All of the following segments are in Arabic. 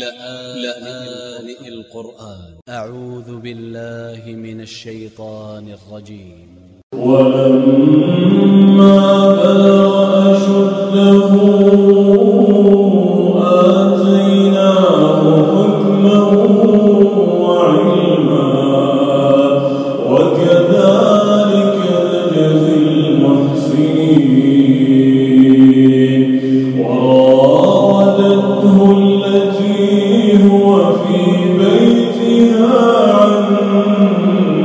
لآن القرآن. أ ع و ذ ب ا ل ل ه من ا ل ش ي ط ا ن ا ل ج ي م و ل م ا ب لما بلغ أشده وفي بيتها عن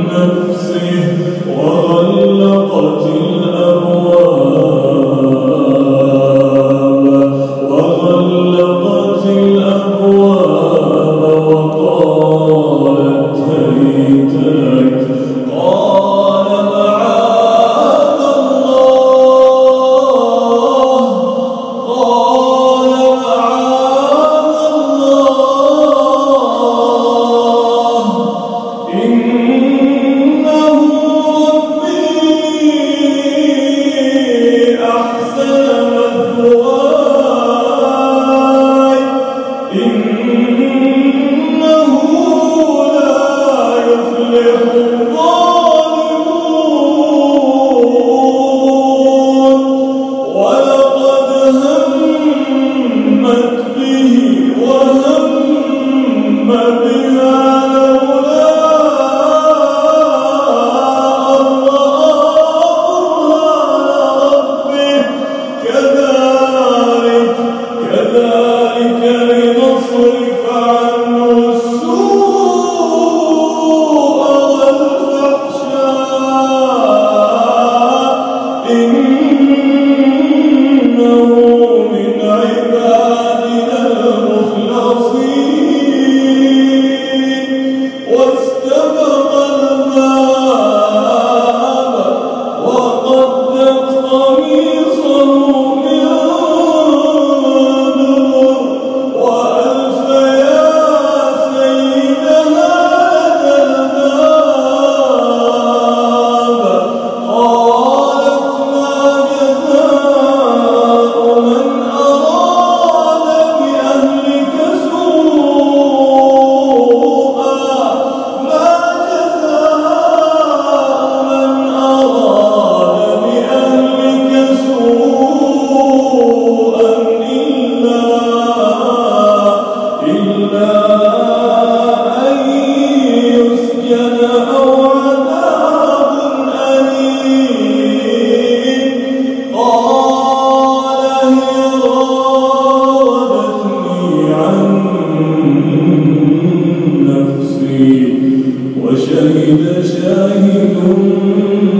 وشهد شاهد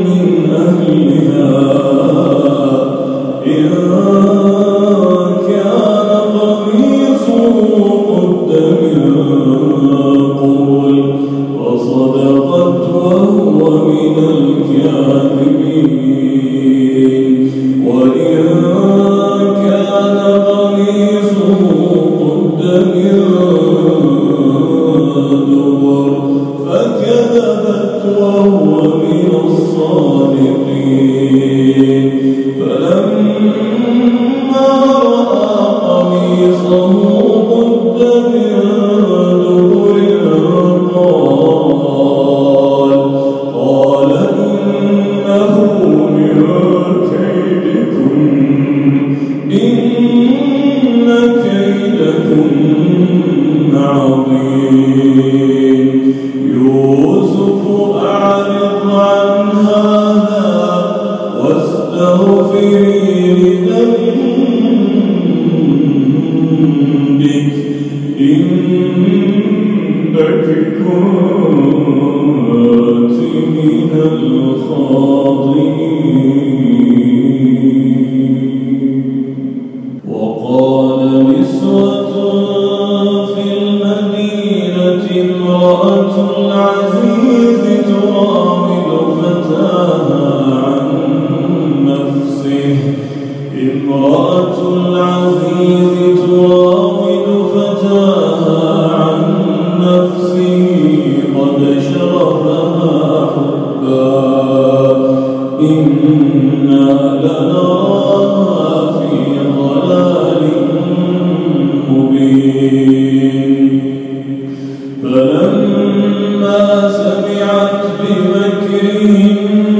من أهلها. إن كان قميصه قد من قبل وصدقت وهو من الكاذبين. Amen. you.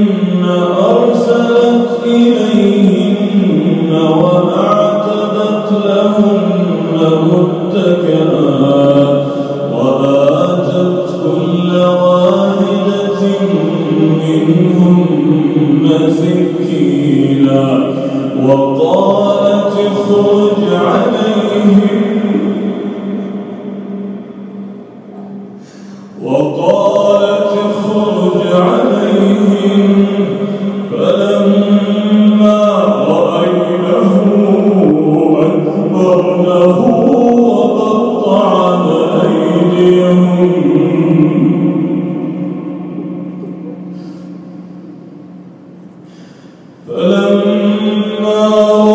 هو